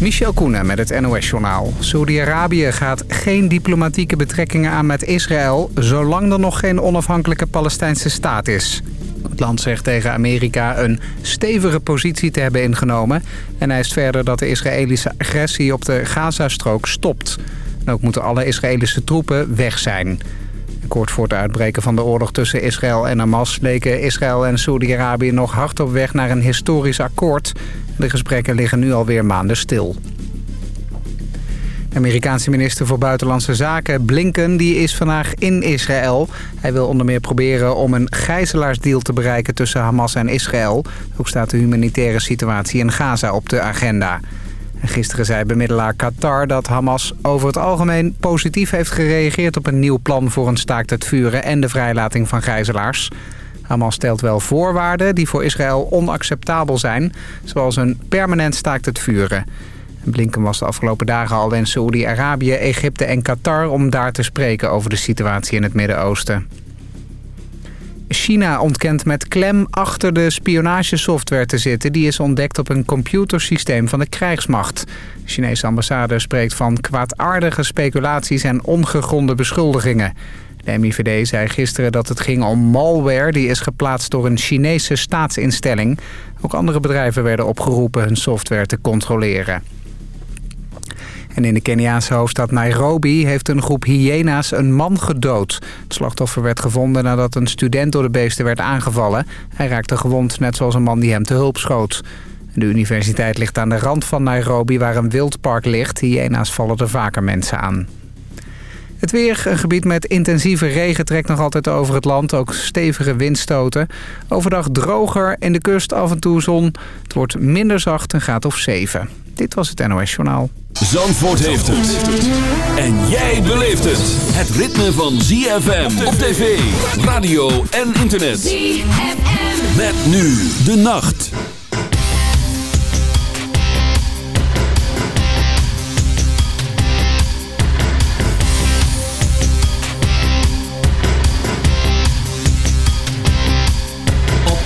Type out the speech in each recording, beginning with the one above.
Michel Koenen met het NOS-journaal. Saudi-Arabië gaat geen diplomatieke betrekkingen aan met Israël... zolang er nog geen onafhankelijke Palestijnse staat is. Het land zegt tegen Amerika een stevige positie te hebben ingenomen... en eist verder dat de Israëlische agressie op de Gazastrook stopt. En ook moeten alle Israëlische troepen weg zijn. Kort voor het uitbreken van de oorlog tussen Israël en Hamas... leken Israël en Saudi-Arabië nog hard op weg naar een historisch akkoord... De gesprekken liggen nu alweer maanden stil. De Amerikaanse minister voor Buitenlandse Zaken, Blinken, die is vandaag in Israël. Hij wil onder meer proberen om een gijzelaarsdeal te bereiken tussen Hamas en Israël. Ook staat de humanitaire situatie in Gaza op de agenda. Gisteren zei bemiddelaar Qatar dat Hamas over het algemeen positief heeft gereageerd op een nieuw plan voor een staakt het vuren en de vrijlating van gijzelaars. Hamas stelt wel voorwaarden die voor Israël onacceptabel zijn... zoals een permanent staakt het vuren. Blinken was de afgelopen dagen al in Saoedi-Arabië, Egypte en Qatar... om daar te spreken over de situatie in het Midden-Oosten. China ontkent met klem achter de spionagesoftware te zitten... die is ontdekt op een computersysteem van de krijgsmacht. De Chinese ambassade spreekt van kwaadaardige speculaties en ongegronde beschuldigingen. De MIVD zei gisteren dat het ging om malware die is geplaatst door een Chinese staatsinstelling. Ook andere bedrijven werden opgeroepen hun software te controleren. En in de Keniaanse hoofdstad Nairobi heeft een groep hyena's een man gedood. Het slachtoffer werd gevonden nadat een student door de beesten werd aangevallen. Hij raakte gewond, net zoals een man die hem te hulp schoot. De universiteit ligt aan de rand van Nairobi waar een wildpark ligt. Hyena's vallen er vaker mensen aan. Het weer, een gebied met intensieve regen trekt nog altijd over het land. Ook stevige windstoten. Overdag droger, in de kust af en toe zon. Het wordt minder zacht, een graad of 7. Dit was het NOS Journaal. Zandvoort heeft het. En jij beleeft het. Het ritme van ZFM op tv, radio en internet. ZFM. Met nu de nacht.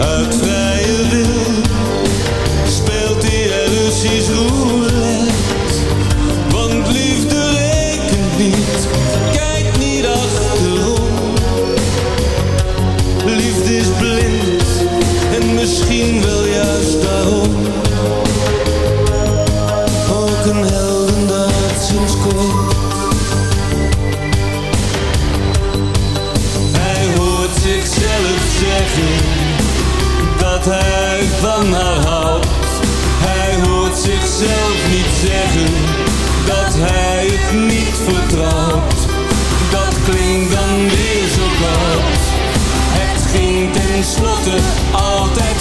uit vrije wil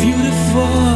beautiful.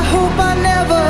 I hope I never,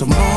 Some Marvin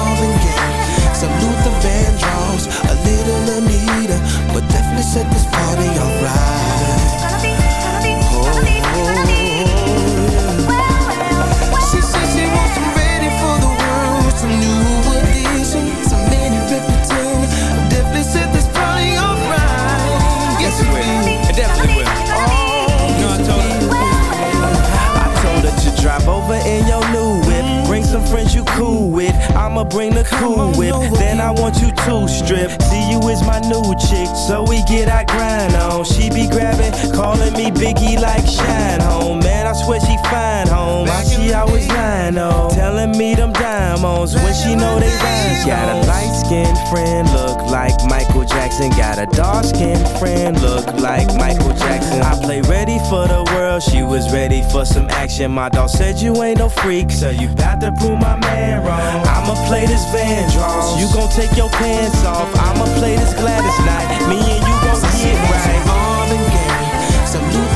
for some action. My dog said you ain't no freak, so you got to prove my man wrong. I'ma play this Vandross, you gon' take your pants off. I'ma play this Gladys Knight, me and you gon' get right. Marvin Gaye, some Luther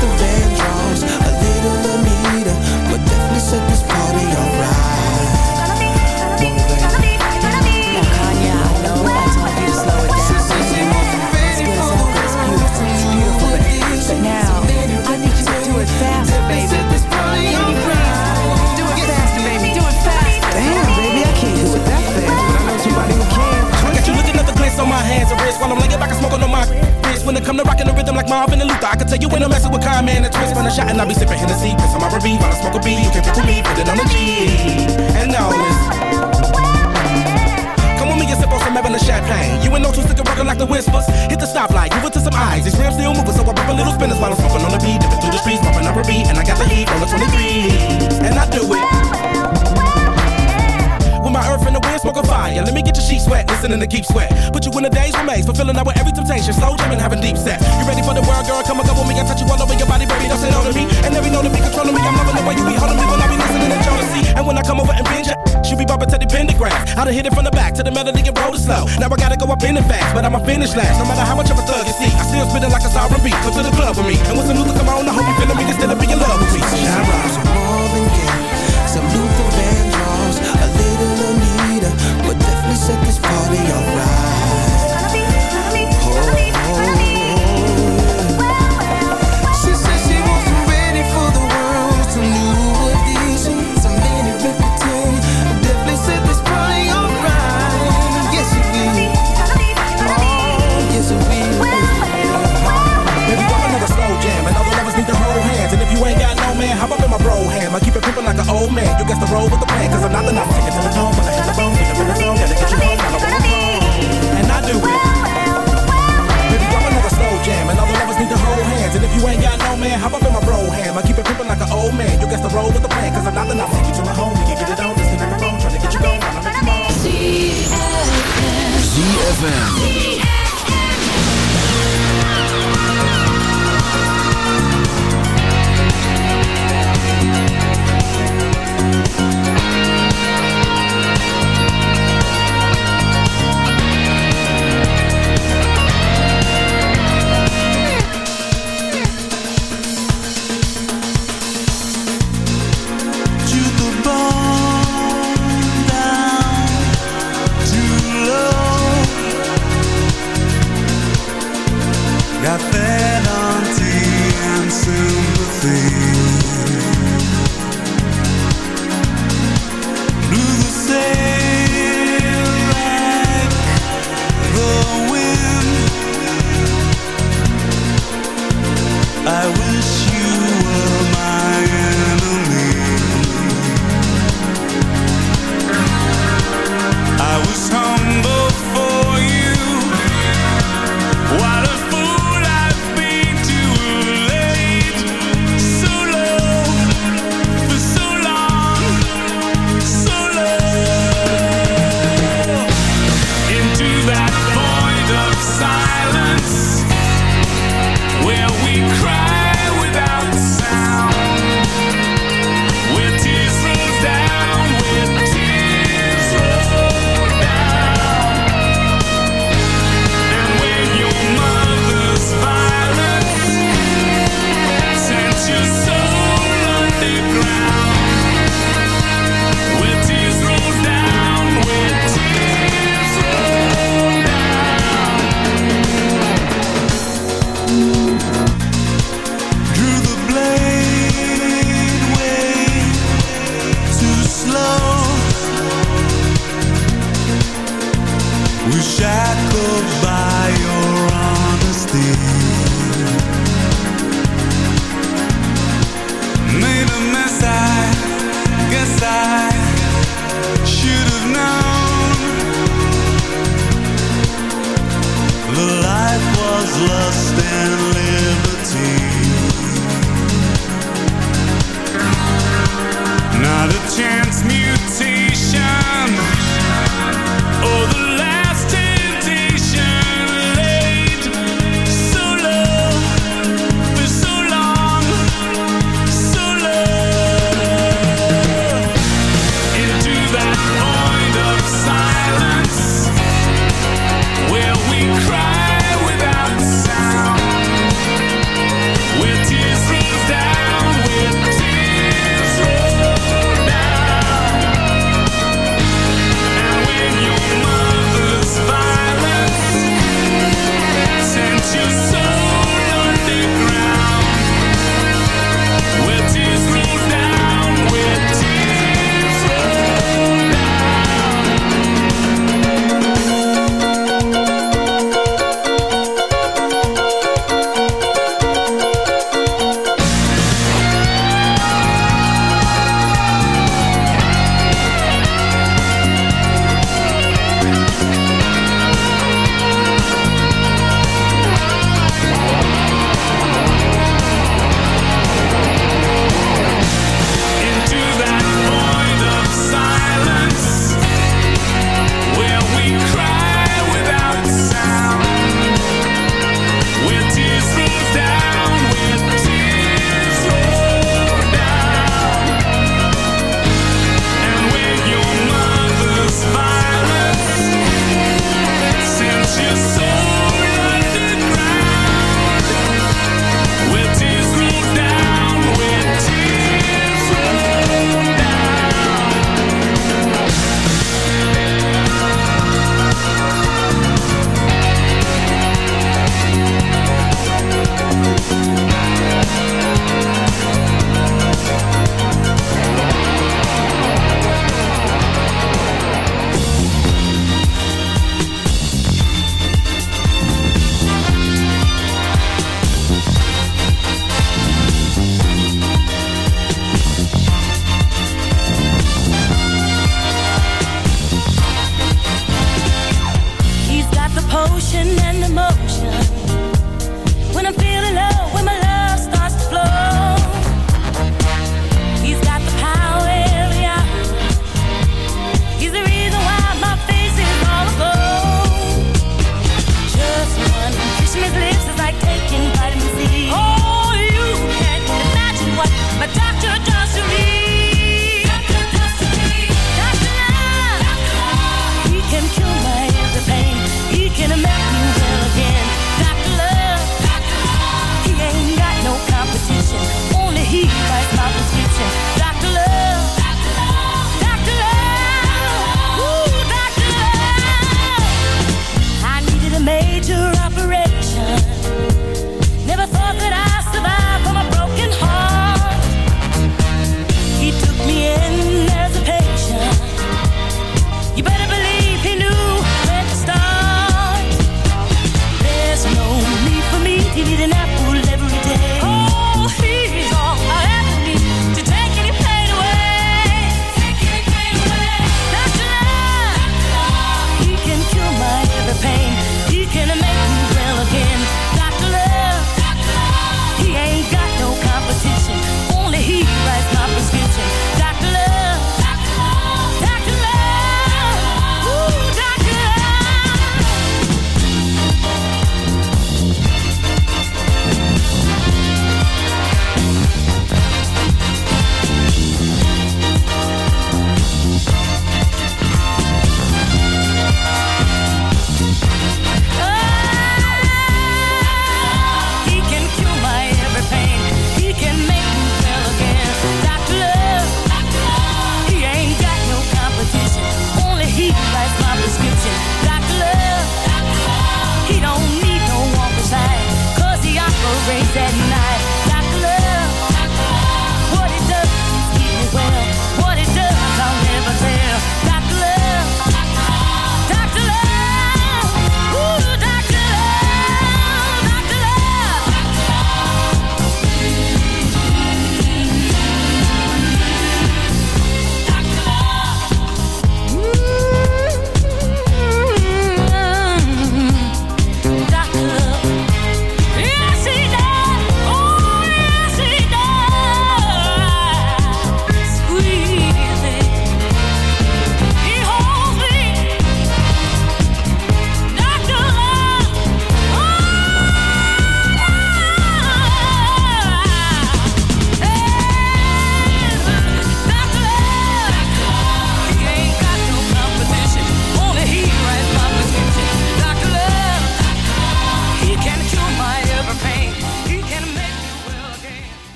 I shot and I be sipping Hennessy, piss on my R&B while I smoke a B. You can pick with me, put it on the G. And now this. Come with me and sip on some Evelyn champagne. You ain't no two stick rockin' like the whispers. Hit the stoplight, give it to some eyes. These rims still moving, so I pop a little spinners while I'm smoking on the beat. Dipping through the streets, bumping up a beat, and I got the heat on the 23. And I do it. And smoking fire. Let me get your sheet wet, listening to keep sweat. Put you in a daze remains, fulfilling up with every temptation. Slow jamming, having deep sex. You ready for the world, girl? Come and with me. I touch you all over your body, baby. Don't say no to me. And every know to be controlling me. I'm loving the way you be holding me when I be listening to Jodeci. And when I come over and binge she be bumping to the pentagram. I done hit it from the back to the melody and roll it slow. Now I gotta go up in it fast, but I'ma finish last. No matter how much of a thug you see, I still spitting like a sovereign beat. Come to the club with me. And when some Luther come on, I hope you feeling me. Can still be in love with me. Shine bright. Set this party alright. Gonna be. She says she some ready for the world, some new edition, some Minnie Riperton, definitely set this party alright. Yes, it will. Oh, yes, it will. Baby, I'm another slow jam, and all the lovers need to hold hands. And if you ain't got no man, hop up my bro ham. I keep it pimpin' like an old man. You guess the roll with the plan, cause I'm not the number. Take it to the tone,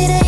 it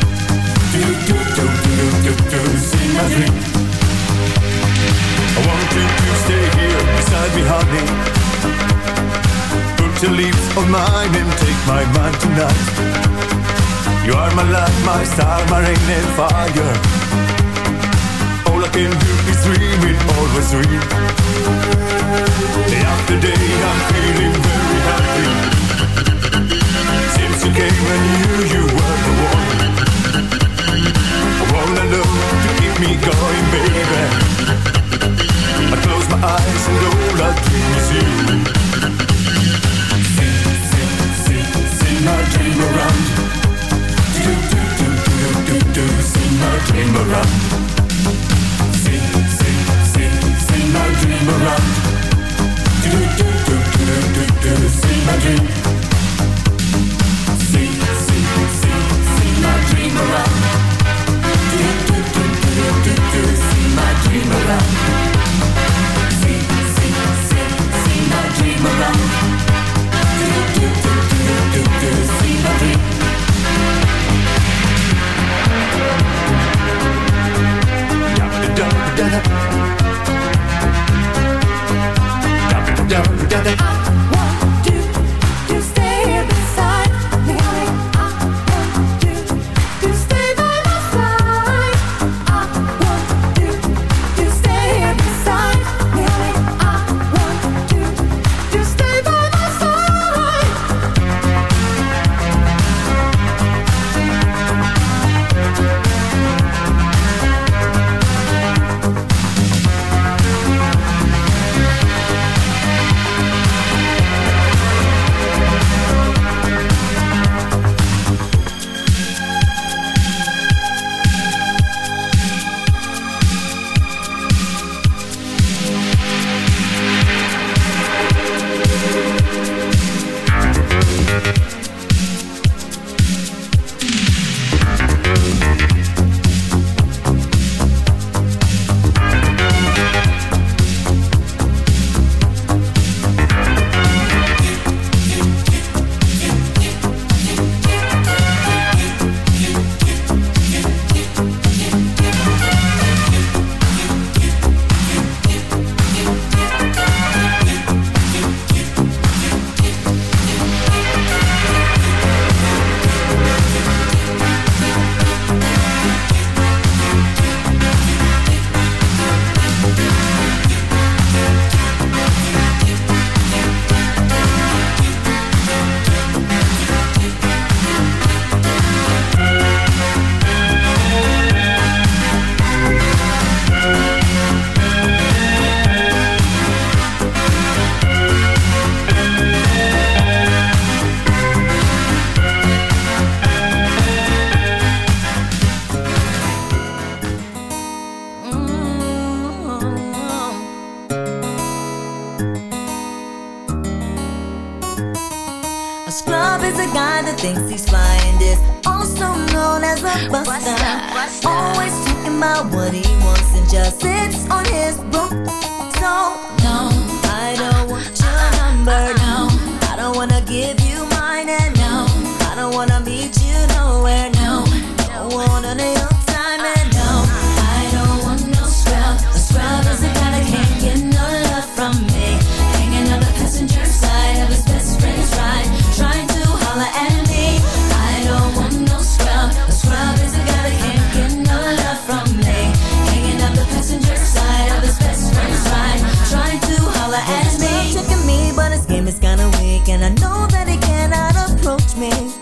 Do, do, do, do, do, do, see my dream. I want you to stay here beside me, honey. Put your lips on mine and take my mind tonight. You are my light, my star, my rain and fire. All I can do is dream it, always dream. Day after day, I'm feeling very happy.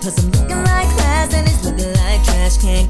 Cause I'm looking like class and it's looking like trash. Can't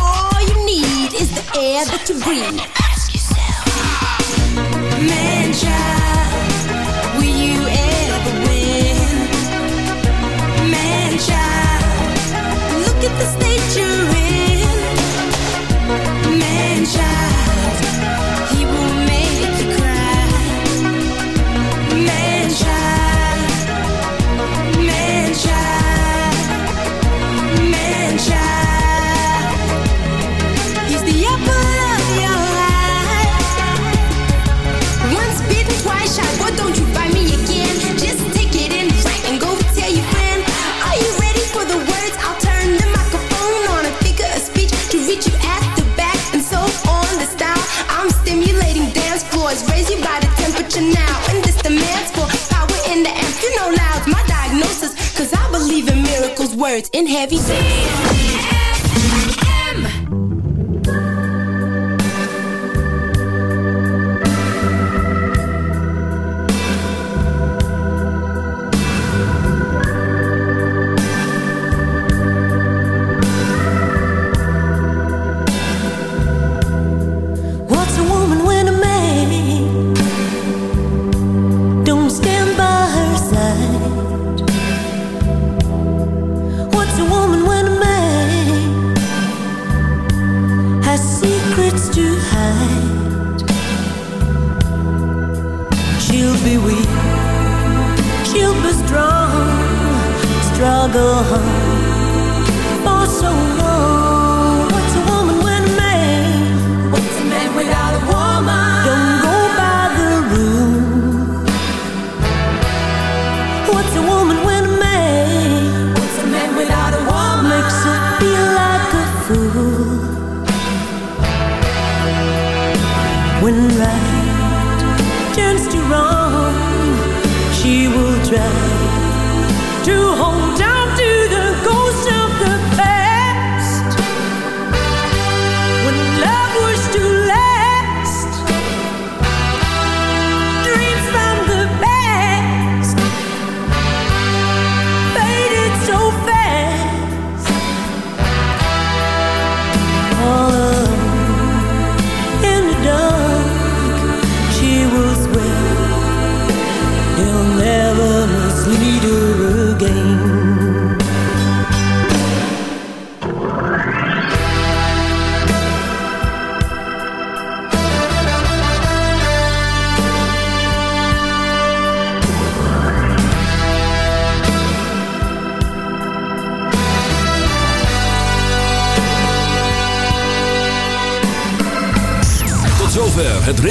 It is the air that you breathe. Ask yourself, man child. words in heavy. struggle home for so long. What's a woman when a man? What's a man without a woman? Don't go by the. What's a woman a man? What's a man without a woman? Makes feel like a fool. When right turns to wrong, she will try.